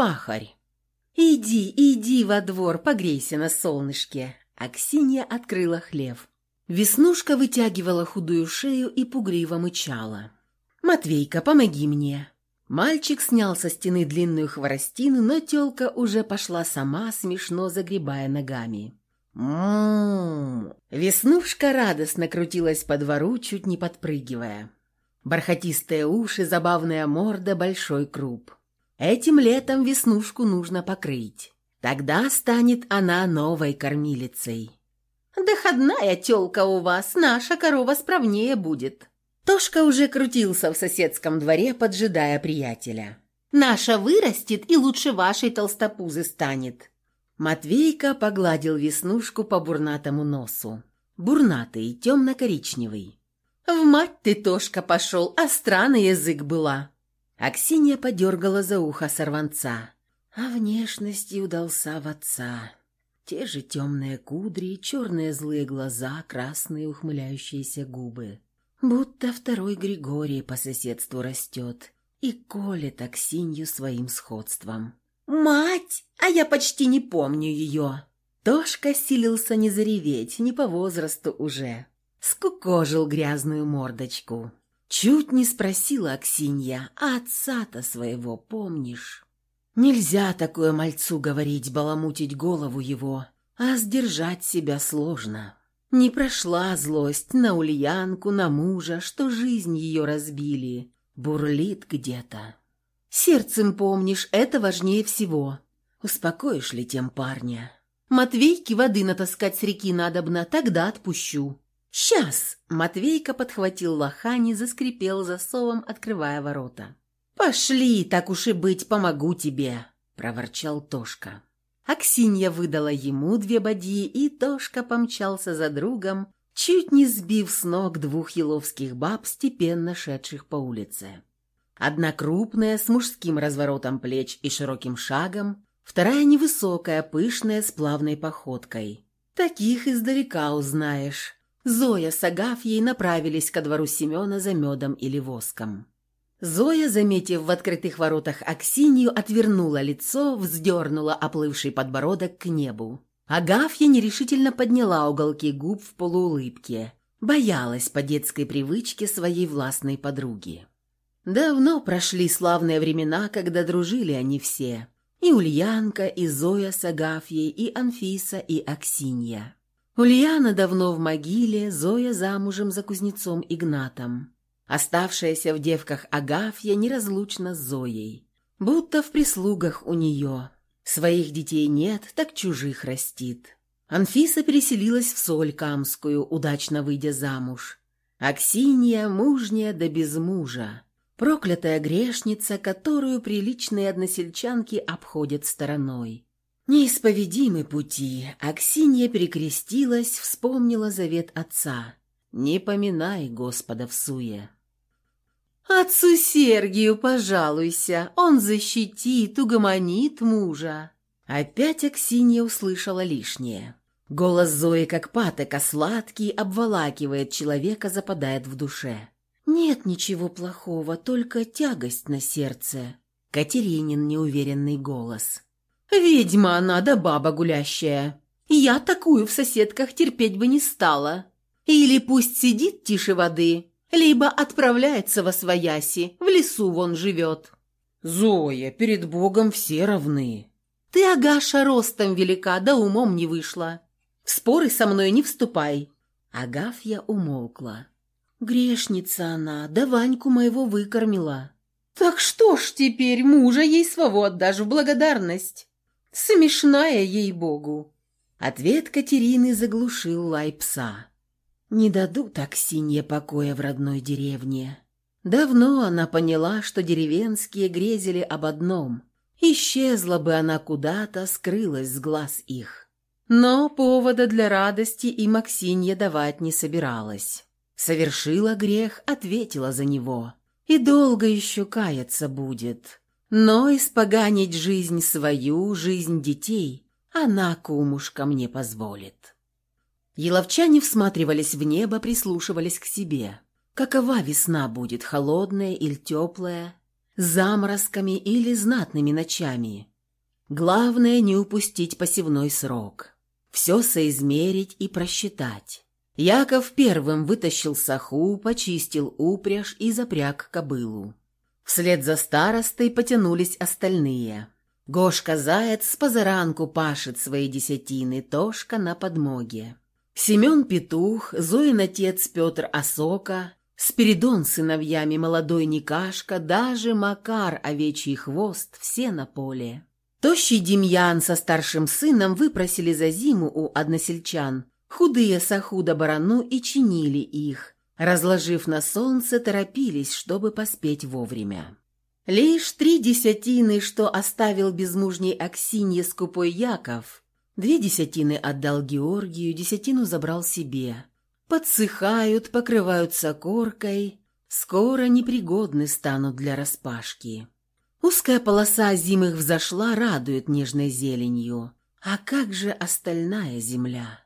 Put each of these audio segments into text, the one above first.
пахарь. «Иди, иди во двор, погрейся на солнышке». Аксинья открыла хлев. Веснушка вытягивала худую шею и пугливо мычала. «Матвейка, помоги мне!» Мальчик снял со стены длинную хворостину, но тёлка уже пошла сама, смешно загребая ногами. м Веснушка радостно крутилась по двору, чуть не подпрыгивая. Бархатистые уши, забавная морда, большой круп. Этим летом Веснушку нужно покрыть. Тогда станет она новой кормилицей. «Доходная тёлка у вас, наша корова справнее будет», Тошка уже крутился в соседском дворе, поджидая приятеля. «Наша вырастет и лучше вашей толстопузы станет». Матвейка погладил веснушку по бурнатому носу. Бурнатый, темно-коричневый. «В мать ты, Тошка, пошел, а странный язык была». Аксинья подергала за ухо сорванца. А внешности удался в отца. Те же темные кудри, черные злые глаза, красные ухмыляющиеся губы. Будто второй Григорий по соседству растет и колет Аксинью своим сходством. «Мать! А я почти не помню ее!» Тошка силился не зареветь, не по возрасту уже. Скукожил грязную мордочку. Чуть не спросила Аксинья, а отца-то своего помнишь? Нельзя такое мальцу говорить, баламутить голову его, а сдержать себя сложно. Не прошла злость на Ульянку, на мужа, что жизнь ее разбили. Бурлит где-то. Сердцем помнишь, это важнее всего. Успокоишь ли тем парня? Матвейке воды натаскать с реки надобно, тогда отпущу. «Сейчас!» – Матвейка подхватил лохани, заскрипел засовом, открывая ворота. «Пошли, так уж и быть, помогу тебе!» – проворчал Тошка. Аксинья выдала ему две бадьи, и Тошка помчался за другом, чуть не сбив с ног двух еловских баб, степенно шедших по улице. Одна крупная, с мужским разворотом плеч и широким шагом, вторая невысокая, пышная, с плавной походкой. Таких издалека узнаешь. Зоя с Агафьей направились ко двору Семена за медом или воском. Зоя, заметив в открытых воротах Аксинью, отвернула лицо, вздернула оплывший подбородок к небу. Агафья нерешительно подняла уголки губ в полуулыбке. Боялась по детской привычке своей властной подруги. Давно прошли славные времена, когда дружили они все. И Ульянка, и Зоя с Агафьей, и Анфиса, и Аксинья. Ульяна давно в могиле, Зоя замужем за кузнецом Игнатом. Оставшаяся в девках Агафья неразлучна с Зоей. Будто в прислугах у нее. Своих детей нет, так чужих растит. Анфиса переселилась в Соль Камскую, удачно выйдя замуж. Аксинья мужняя да без мужа. Проклятая грешница, которую приличные односельчанки обходят стороной. Неисповедимы пути. Аксинья перекрестилась, вспомнила завет отца. «Не поминай Господа в суе». «Отцу Сергию пожалуйся, он защитит, угомонит мужа». Опять Аксинья услышала лишнее. Голос Зои, как патока, сладкий, обволакивает человека, западает в душе. «Нет ничего плохого, только тягость на сердце». Катеринин неуверенный голос. «Ведьма она да баба гулящая. Я такую в соседках терпеть бы не стала. Или пусть сидит тише воды, либо отправляется во свояси, в лесу вон живет». «Зоя, перед Богом все равны». «Ты, Агаша, ростом велика, да умом не вышла. В споры со мной не вступай». Агафья умолкла. «Грешница она, да Ваньку моего выкормила». «Так что ж теперь мужа ей своего отдашь в благодарность?» «Смешная ей-богу». Ответ Катерины заглушил лай пса. Не дадут Аксинье покоя в родной деревне. Давно она поняла, что деревенские грезили об одном. Исчезла бы она куда-то, скрылась с глаз их. Но повода для радости и Максинья давать не собиралась. Совершила грех, ответила за него. И долго еще каяться будет. Но испоганить жизнь свою, жизнь детей, она кумушкам не позволит. Еловчане всматривались в небо, прислушивались к себе. Какова весна будет, холодная или теплая, заморозками или знатными ночами? Главное не упустить посевной срок. Все соизмерить и просчитать. Яков первым вытащил саху, почистил упряжь и запряг кобылу. Вслед за старостой потянулись остальные. Гошка-заяц с позаранку пашет свои десятины, Тошка на подмоге. Семен-петух, Зоин отец Петр Осока, Спиридон сыновьями молодой Никашка, даже Макар, овечий хвост, все на поле. Тощий Демьян со старшим сыном выпросили за зиму у односельчан худые саху да барану и чинили их. Разложив на солнце, торопились, чтобы поспеть вовремя. Лишь три десятины, что оставил безмужней Аксинье скупой Яков, две десятины отдал Георгию, десятину забрал себе. Подсыхают, покрываются коркой, скоро непригодны станут для распашки. Узкая полоса зимых взошла, радует нежной зеленью. А как же остальная земля?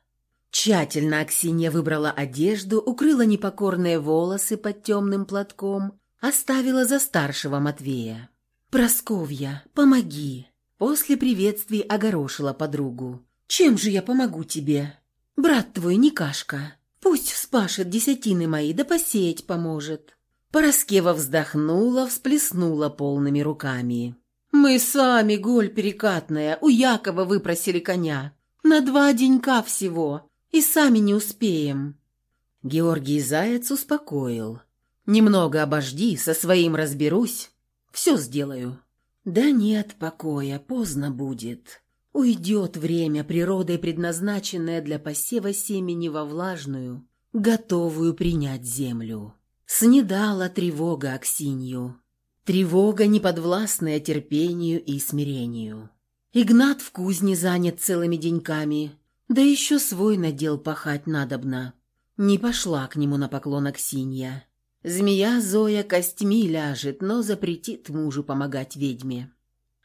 Тщательно Аксинья выбрала одежду, укрыла непокорные волосы под темным платком, Оставила за старшего Матвея. «Просковья, помоги!» После приветствий огорошила подругу. «Чем же я помогу тебе? Брат твой Никашка. Пусть вспашет десятины мои, да посеять поможет». Пороскева вздохнула, всплеснула полными руками. «Мы сами, голь перекатная, у Якова выпросили коня. На два денька всего, и сами не успеем». Георгий Заяц успокоил. Немного обожди, со своим разберусь, все сделаю». «Да нет покоя, поздно будет. Уйдет время, природой предназначенное для посева семени во влажную, готовую принять землю». Снедала тревога Аксинью. Тревога, неподвластная терпению и смирению. Игнат в кузне занят целыми деньками, да еще свой надел пахать надобно. Не пошла к нему на поклон Аксинья. Змея Зоя костьми ляжет, но запретит мужу помогать ведьме.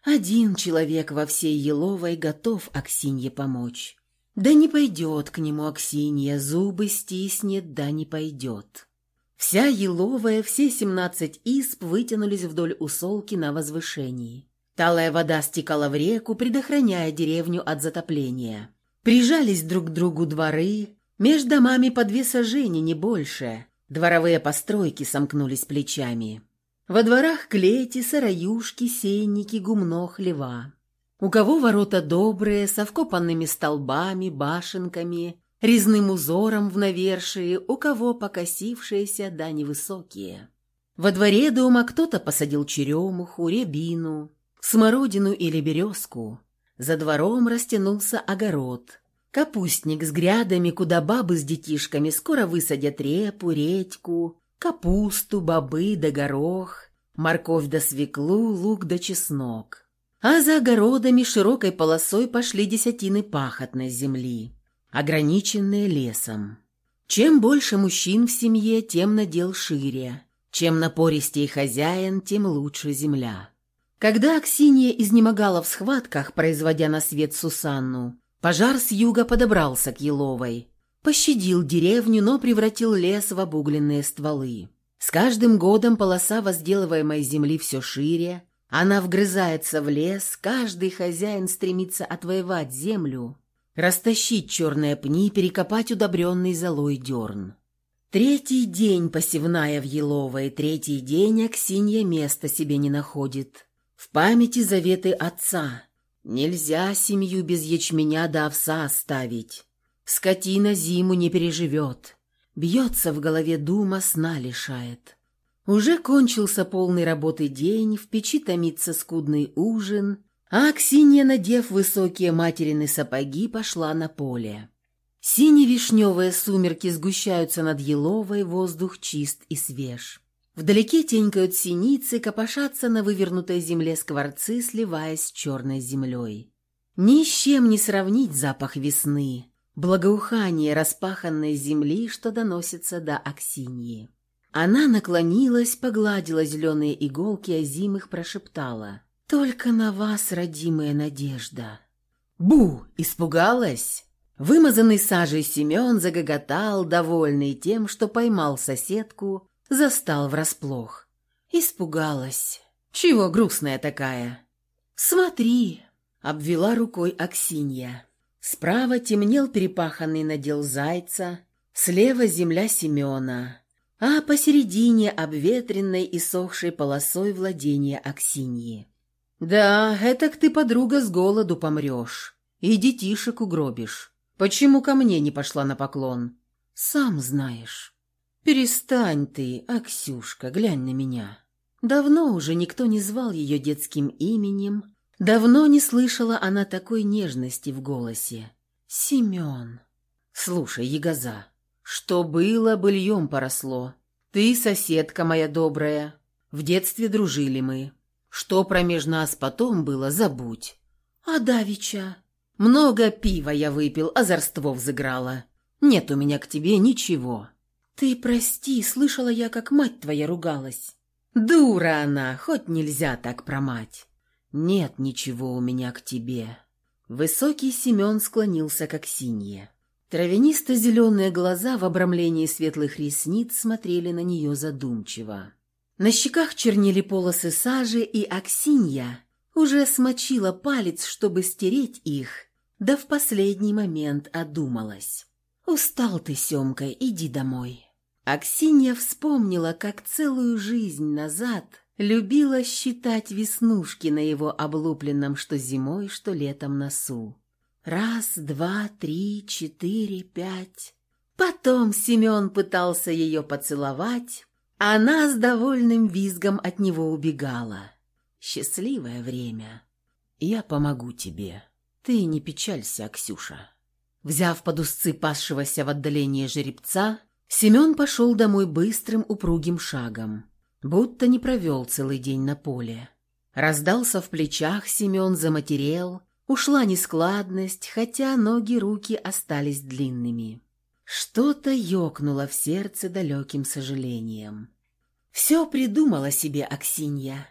Один человек во всей Еловой готов Аксинье помочь. Да не пойдет к нему Аксинья, зубы стиснет, да не пойдет. Вся Еловая, все семнадцать исп вытянулись вдоль усолки на возвышении. Талая вода стекала в реку, предохраняя деревню от затопления. Прижались друг к другу дворы, между домами по две сажени, не больше – Дворовые постройки сомкнулись плечами. Во дворах клети, сыроюшки, сенники, гумно, хлева. У кого ворота добрые, со вкопанными столбами, башенками, резным узором в навершии, у кого покосившиеся да невысокие. Во дворе дома кто-то посадил черемуху, рябину, смородину или березку. За двором растянулся огород, Капустник с грядами, куда бабы с детишками скоро высадят репу, редьку, капусту, бобы да горох, морковь да свеклу, лук да чеснок. А за огородами широкой полосой пошли десятины пахотной земли, ограниченные лесом. Чем больше мужчин в семье, тем надел шире. Чем напористей хозяин, тем лучше земля. Когда Аксинья изнемогала в схватках, производя на свет Сусанну, Пожар с юга подобрался к Еловой. Пощадил деревню, но превратил лес в обугленные стволы. С каждым годом полоса возделываемой земли все шире, она вгрызается в лес, каждый хозяин стремится отвоевать землю, растащить черные пни, перекопать удобренный золой дерн. Третий день посевная в Еловой, третий день Аксинья места себе не находит. В памяти заветы отца – Нельзя семью без ячменя до овса оставить. Скотина зиму не переживет. Бьется в голове дума, сна лишает. Уже кончился полный работы день, в печи томится скудный ужин, а Аксинья, надев высокие материны сапоги, пошла на поле. Сине-вишневые сумерки сгущаются над еловой, воздух чист и свеж. Вдалеке тенькают синицы, копошатся на вывернутой земле скворцы, сливаясь с черной землей. Ни с чем не сравнить запах весны, благоухание распаханной земли, что доносится до Аксиньи. Она наклонилась, погладила зеленые иголки, а зимых прошептала. «Только на вас, родимая надежда!» «Бу!» — испугалась. Вымазанный сажей Семен загоготал, довольный тем, что поймал соседку, застал врасплох. Испугалась. Чего грустная такая? Смотри. Обвела рукой Аксинья. Справа темнел перепаханный надел зайца, слева земля Семена, а посередине обветренной и сохшей полосой владения Аксиньи. «Да, этак ты, подруга, с голоду помрешь и детишек угробишь. Почему ко мне не пошла на поклон?» «Сам знаешь». «Перестань ты, Аксюшка, глянь на меня». Давно уже никто не звал ее детским именем, давно не слышала она такой нежности в голосе. «Семен». «Слушай, Ягоза, что было, быльем поросло. Ты, соседка моя добрая, в детстве дружили мы. Что промеж нас потом было, забудь. А? Много пива я выпил, озорство взыграло. Нет у меня к тебе ничего. Ты прости, слышала я, как мать твоя ругалась. Дура она, хоть нельзя так про мать. Нет ничего у меня к тебе. Высокий Семен склонился к Аксинье. Травянисто-зеленые глаза в обрамлении светлых ресниц смотрели на нее задумчиво. На щеках чернели полосы сажи, и Аксинья уже смочила палец, чтобы стереть их, да в последний момент одумалась. «Устал ты, Семка, иди домой». Аксинья вспомнила, как целую жизнь назад любила считать веснушки на его облупленном что зимой, что летом носу. Раз, два, три, четыре, пять. Потом Семен пытался ее поцеловать, а она с довольным визгом от него убегала. Счастливое время. Я помогу тебе. Ты не печалься, Ксюша. Взяв под узцы пасшегося в отдалении жеребца, Семен пошел домой быстрым упругим шагом, будто не провел целый день на поле. Раздался в плечах Семен, заматерел, Ушла нескладность, хотя ноги-руки остались длинными. Что-то ёкнуло в сердце далеким сожалением. Все придумала себе Аксинья.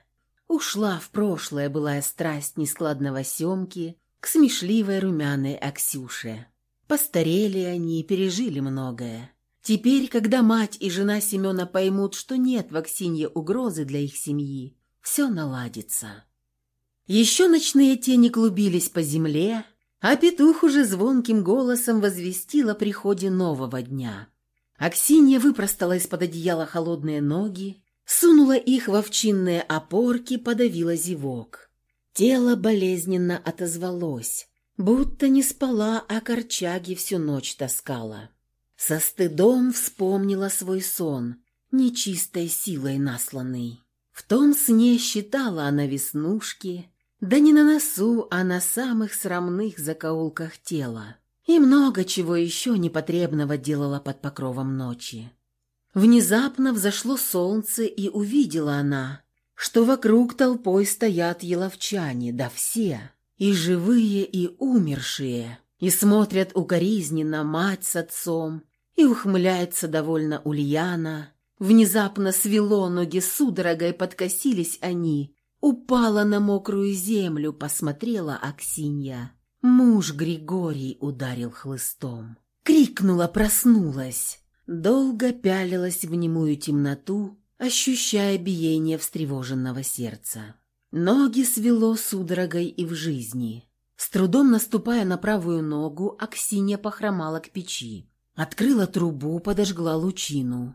Ушла в прошлое былая страсть нескладного Семки к смешливой румяной Аксюше. Постарели они, пережили многое. Теперь, когда мать и жена Семена поймут, что нет в Аксинье угрозы для их семьи, все наладится. Еще ночные тени клубились по земле, а петух уже звонким голосом возвестил о приходе нового дня. Аксинья выпростала из-под одеяла холодные ноги, сунула их в овчинные опорки, подавила зевок. Тело болезненно отозвалось, будто не спала, а корчаги всю ночь таскала. Со стыдом вспомнила свой сон, нечистой силой насланный. В том сне считала она веснушки, да не на носу, а на самых срамных закоулках тела. И много чего еще непотребного делала под покровом ночи. Внезапно взошло солнце, и увидела она, что вокруг толпой стоят еловчане, да все, и живые, и умершие, и смотрят укоризненно мать с отцом, и ухмыляется довольно Ульяна. Внезапно свело ноги судорогой, подкосились они, Упала на мокрую землю, посмотрела Аксинья. Муж Григорий ударил хлыстом. Крикнула, проснулась. Долго пялилась в немую темноту, ощущая биение встревоженного сердца. Ноги свело судорогой и в жизни. С трудом наступая на правую ногу, Аксинья похромала к печи. Открыла трубу, подожгла лучину.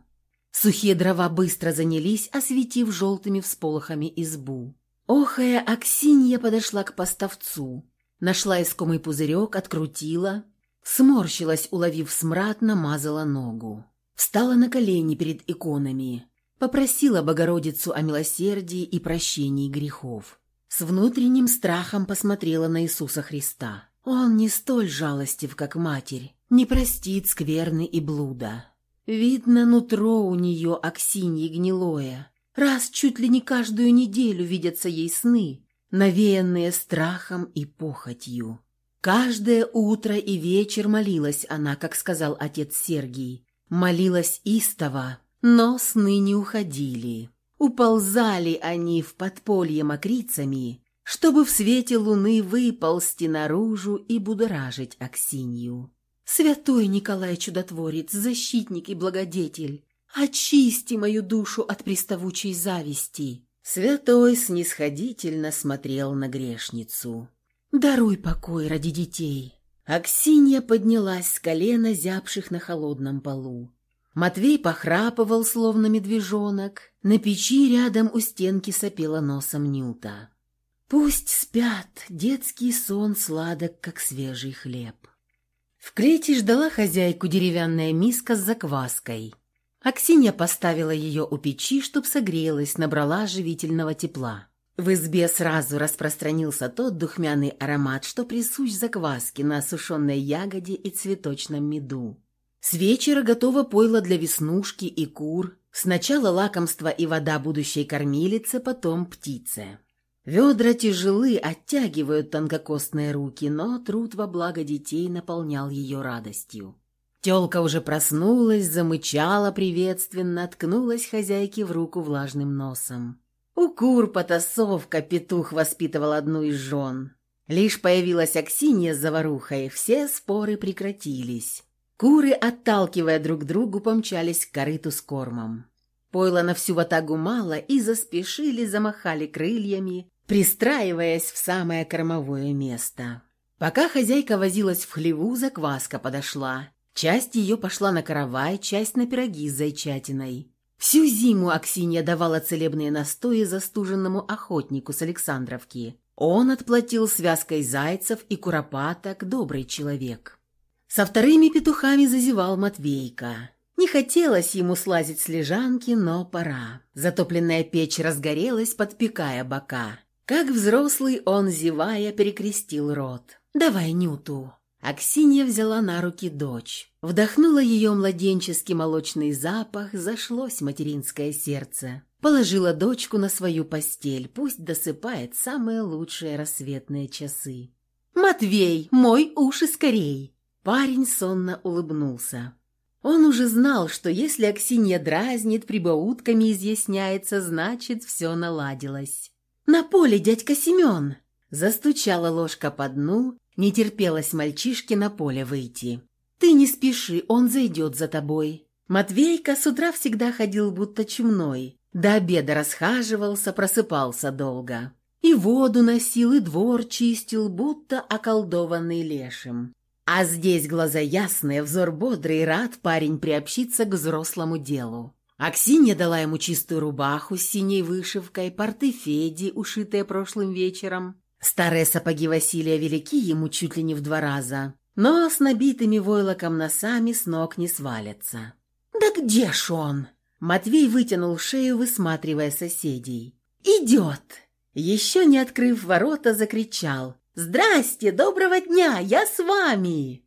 Сухие дрова быстро занялись, осветив желтыми всполохами избу. Охая, Аксинья подошла к поставцу, нашла искомый пузырек, открутила, сморщилась, уловив смрад, намазала ногу. Встала на колени перед иконами, попросила Богородицу о милосердии и прощении грехов. С внутренним страхом посмотрела на Иисуса Христа. Он не столь жалостив, как матерь, не простит скверны и блуда. Видно, нутро у нее Аксиньи гнилое. Раз чуть ли не каждую неделю видятся ей сны, навеянные страхом и похотью. Каждое утро и вечер молилась она, как сказал отец Сергий. Молилась истово, но сны не уходили. Уползали они в подполье мокрицами, чтобы в свете луны выползти наружу и будоражить Аксинью. Святой Николай Чудотворец, защитник и благодетель, очисти мою душу от приставучей зависти. Святой снисходительно смотрел на грешницу. Даруй покой ради детей. Аксинья поднялась с колена, зябших на холодном полу. Матвей похрапывал, словно медвежонок. На печи рядом у стенки сопела носом Нюта. Пусть спят, детский сон сладок, как свежий хлеб. В клете ждала хозяйку деревянная миска с закваской. Аксинья поставила ее у печи, чтоб согрелась, набрала живительного тепла. В избе сразу распространился тот духмяный аромат, что присущ закваске на осушенной ягоде и цветочном меду. С вечера готово пойло для веснушки и кур, сначала лакомство и вода будущей кормилице, потом птице. Ведра тяжелы, оттягивают тонкокостные руки, но труд во благо детей наполнял ее радостью. Телка уже проснулась, замычала приветственно, ткнулась хозяйке в руку влажным носом. У кур потасовка, петух воспитывал одну из жен. Лишь появилась Аксинья с заварухой, все споры прекратились. Куры, отталкивая друг другу, помчались к корыту с кормом. Пойло на всю ватагу мало и заспешили, замахали крыльями, пристраиваясь в самое кормовое место. Пока хозяйка возилась в хлеву, закваска подошла. Часть ее пошла на каравай, часть на пироги с зайчатиной. Всю зиму Аксинья давала целебные настои застуженному охотнику с Александровки. Он отплатил связкой зайцев и куропаток, добрый человек. Со вторыми петухами зазевал Матвейка. Не хотелось ему слазить с лежанки, но пора. Затопленная печь разгорелась, подпекая бока. Как взрослый он, зевая, перекрестил рот. «Давай Нюту». Аксинья взяла на руки дочь. Вдохнула ее младенческий молочный запах, зашлось материнское сердце. Положила дочку на свою постель, пусть досыпает самые лучшие рассветные часы. «Матвей, мой уши скорей!» Парень сонно улыбнулся. Он уже знал, что если Аксинья дразнит, прибаутками изъясняется, значит, все наладилось. «На поле, дядька Семен!» Застучала ложка по дну, не терпелось мальчишке на поле выйти. «Ты не спеши, он зайдет за тобой». Матвейка с утра всегда ходил будто чумной. До обеда расхаживался, просыпался долго. И воду носил, и двор чистил, будто околдованный лешим. А здесь глаза ясные, взор бодрый, рад парень приобщиться к взрослому делу. Аксинья дала ему чистую рубаху с синей вышивкой, портефеди, ушитые прошлым вечером, Старые сапоги Василия велики ему чуть ли не в два раза, но с набитыми войлоком носами с ног не свалятся. «Да где ж он?» Матвей вытянул шею, высматривая соседей. «Идет!» Еще не открыв ворота, закричал. «Здрасте! Доброго дня! Я с вами!»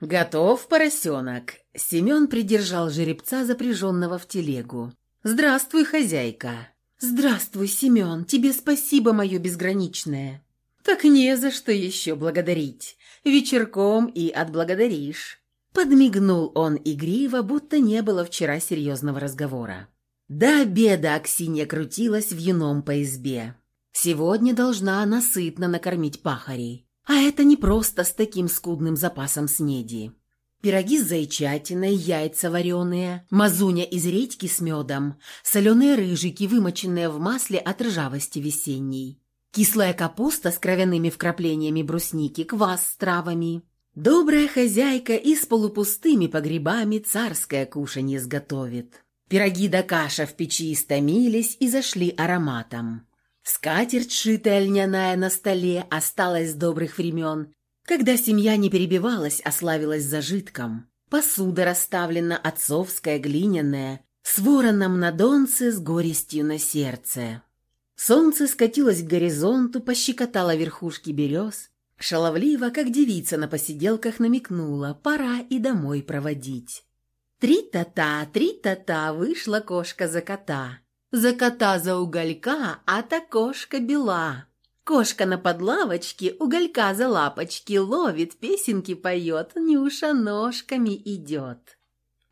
«Готов, поросенок?» Семен придержал жеребца, запряженного в телегу. «Здравствуй, хозяйка!» «Здравствуй, Семен! Тебе спасибо мое безграничное!» «Так не за что еще благодарить. Вечерком и отблагодаришь». Подмигнул он игриво, будто не было вчера серьезного разговора. До обеда Аксинья крутилась в юном по избе. Сегодня должна она сытно накормить пахарей. А это не просто с таким скудным запасом снеди. Пироги с зайчатиной, яйца вареные, мазуня из редьки с медом, соленые рыжики, вымоченные в масле от ржавости весенней, Кислая капуста с кровяными вкраплениями брусники, квас с травами. Добрая хозяйка и с полупустыми погребами царское кушанье изготовит. Пироги да каша в печи истомились и зашли ароматом. Скатерть, шитая льняная на столе, осталась с добрых времен, когда семья не перебивалась, а славилась зажитком. Посуда расставлена отцовская глиняная, с вороном на донце, с горестью на сердце. Солнце скатилось к горизонту, пощекотало верхушки берез. Шаловливо, как девица на посиделках, намекнула, пора и домой проводить. Три-та-та, три-та-та, вышла кошка за кота. За кота за уголька, а та кошка бела. Кошка на подлавочке, уголька за лапочки ловит, песенки поет, Нюша ножками идет.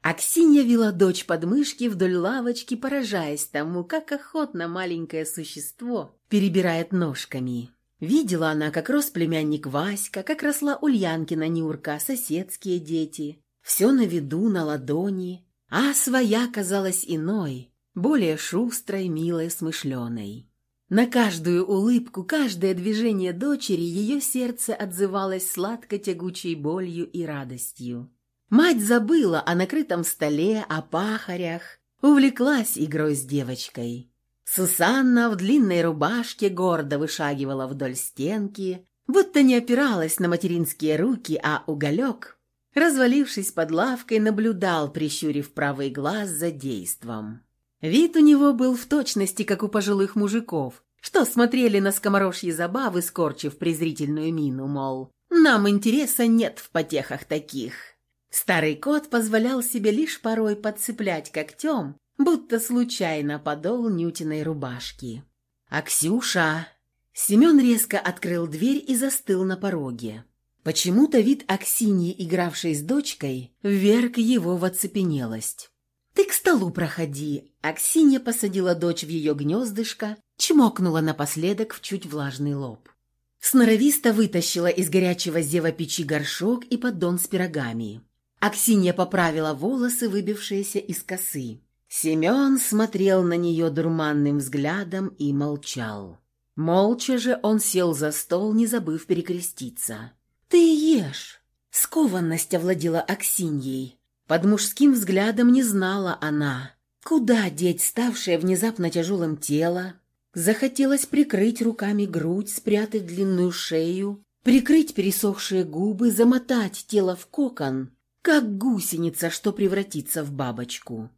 Аксинья вела дочь под мышки вдоль лавочки, поражаясь тому, как охотно маленькое существо перебирает ножками. Видела она, как рос племянник Васька, как росла Ульянкина Нюрка, соседские дети. Все на виду, на ладони. А своя казалась иной, более шустрой, милой, смышленой. На каждую улыбку, каждое движение дочери ее сердце отзывалось сладко-тягучей болью и радостью. Мать забыла о накрытом столе, о пахарях, увлеклась игрой с девочкой. Сусанна в длинной рубашке гордо вышагивала вдоль стенки, будто не опиралась на материнские руки, а уголек, развалившись под лавкой, наблюдал, прищурив правый глаз за действом. Вид у него был в точности, как у пожилых мужиков, что смотрели на скоморожьи забавы, скорчив презрительную мину, мол, «Нам интереса нет в потехах таких». Старый кот позволял себе лишь порой подцеплять когтем, будто случайно подол Нютиной рубашки. «А Ксюша...» Семен резко открыл дверь и застыл на пороге. Почему-то вид Аксиньи, игравшей с дочкой, вверг его в оцепенелость. «Ты к столу проходи!» Аксинья посадила дочь в ее гнездышко, чмокнула напоследок в чуть влажный лоб. Сноровисто вытащила из горячего зева печи горшок и поддон с пирогами. Аксинья поправила волосы, выбившиеся из косы. Семен смотрел на нее дурманным взглядом и молчал. Молча же он сел за стол, не забыв перекреститься. «Ты ешь!» Скованность овладела Аксиньей. Под мужским взглядом не знала она, куда деть ставшее внезапно тяжелым тело. Захотелось прикрыть руками грудь, спрятать длинную шею, прикрыть пересохшие губы, замотать тело в кокон, как гусеница, что превратится в бабочку.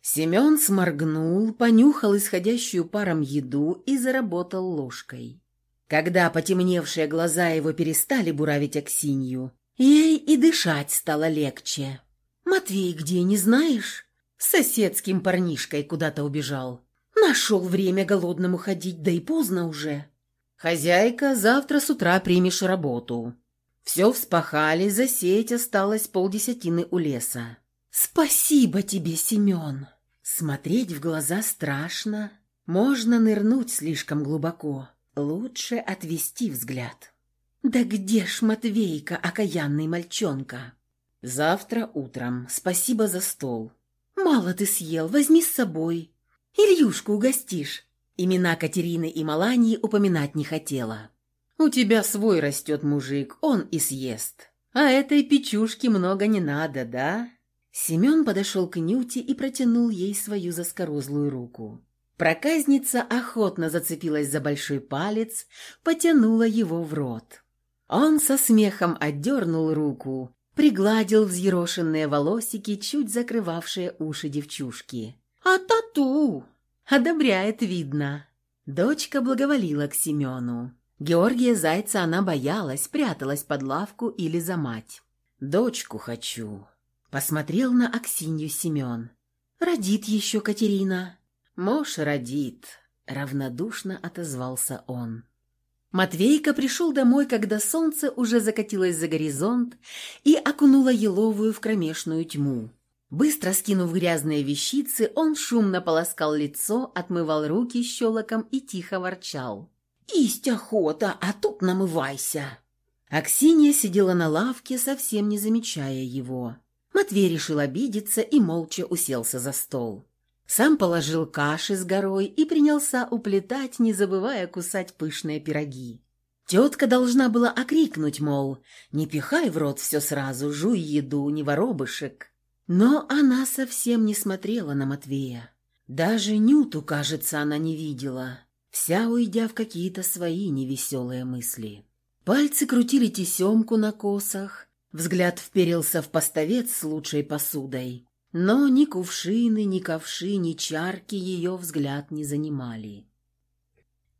Семен сморгнул, понюхал исходящую паром еду и заработал ложкой. Когда потемневшие глаза его перестали буравить Аксинью, ей и дышать стало легче. «Матвей где, не знаешь?» С соседским парнишкой куда-то убежал. Нашел время голодному ходить, да и поздно уже. «Хозяйка, завтра с утра примешь работу», все вспахали, засеять осталось полдесятины у леса. «Спасибо тебе, Семен!» Смотреть в глаза страшно. Можно нырнуть слишком глубоко. Лучше отвести взгляд. «Да где ж Матвейка, окаянный мальчонка?» «Завтра утром. Спасибо за стол». «Мало ты съел, возьми с собой. Ильюшку угостишь». Имена Катерины и Маланьи упоминать не хотела. У тебя свой растет мужик, он и съест. А этой печушки много не надо, да?» Семен подошел к Нюте и протянул ей свою заскорузлую руку. Проказница охотно зацепилась за большой палец, потянула его в рот. Он со смехом отдернул руку, пригладил взъерошенные волосики, чуть закрывавшие уши девчушки. «А тату!» «Одобряет, видно». Дочка благоволила к Семену. Георгия Зайца она боялась, пряталась под лавку или за мать. «Дочку хочу», — посмотрел на Аксинью Семен. «Родит еще Катерина». «Муж родит», — равнодушно отозвался он. Матвейка пришел домой, когда солнце уже закатилось за горизонт и окунуло еловую в кромешную тьму. Быстро скинув грязные вещицы, он шумно полоскал лицо, отмывал руки щелоком и тихо ворчал. «Есть охота, а тут намывайся!» Аксинья сидела на лавке, совсем не замечая его. Матвей решил обидеться и молча уселся за стол. Сам положил каши с горой и принялся уплетать, не забывая кусать пышные пироги. Тетка должна была окрикнуть, мол, не пихай в рот все сразу, жуй еду, не воробышек. Но она совсем не смотрела на Матвея. Даже Нюту, кажется, она не видела вся уйдя в какие-то свои невеселые мысли. Пальцы крутили тесемку на косах, взгляд вперился в поставец с лучшей посудой. Но ни кувшины, ни ковши, ни чарки ее взгляд не занимали.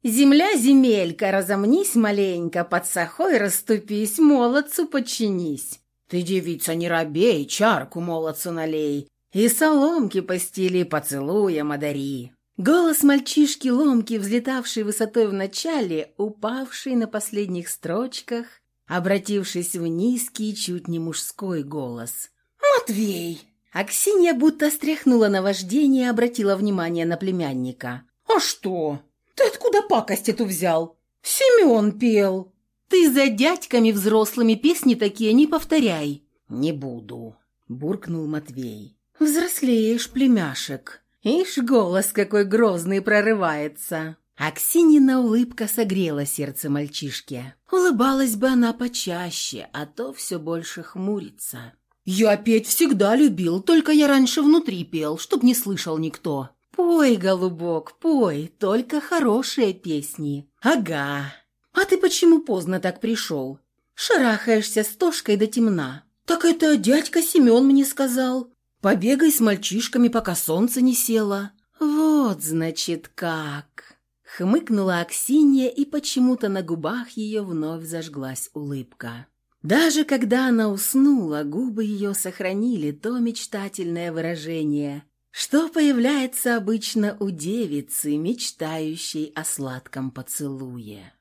«Земля, земелька, разомнись маленько, под сахой расступись, молодцу подчинись. Ты, девица, не робей, чарку молодцу налей, и соломки постели, поцелуя одари». Голос мальчишки ломки, взлетавший высотой в начале, упавший на последних строчках, обратившись в низкий, чуть не мужской голос. «Матвей!» Аксинья будто стряхнула на вождение и обратила внимание на племянника. «А что? Ты откуда пакость эту взял? Семен пел!» «Ты за дядьками взрослыми песни такие не повторяй!» «Не буду», — буркнул Матвей. «Взрослеешь, племяшек!» Ишь, голос какой грозный прорывается. Аксинина улыбка согрела сердце мальчишки. Улыбалась бы она почаще, а то все больше хмурится. «Я петь всегда любил, только я раньше внутри пел, чтоб не слышал никто». «Пой, голубок, пой, только хорошие песни». «Ага. А ты почему поздно так пришел? Шарахаешься с Тошкой до темна». «Так это дядька Семен мне сказал. Побегай с мальчишками, пока солнце не село». «Вот, значит, как!» Хмыкнула Аксинья, и почему-то на губах ее вновь зажглась улыбка. Даже когда она уснула, губы ее сохранили то мечтательное выражение, что появляется обычно у девицы, мечтающей о сладком поцелуе.